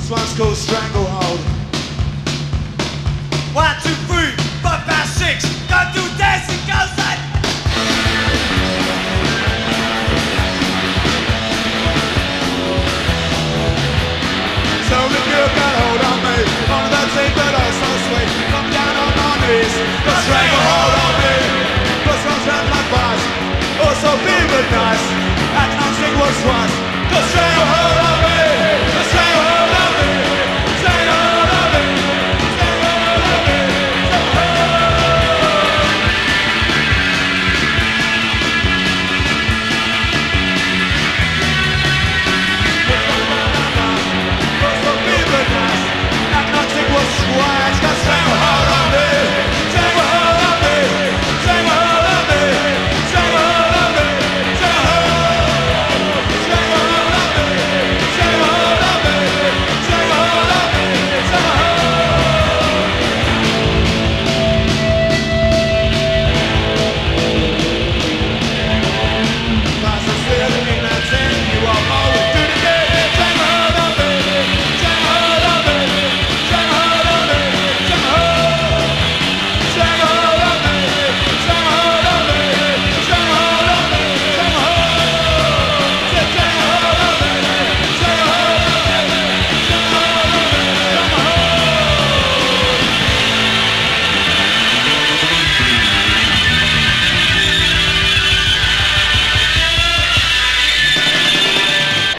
Swans go stranglehold. One, two, three.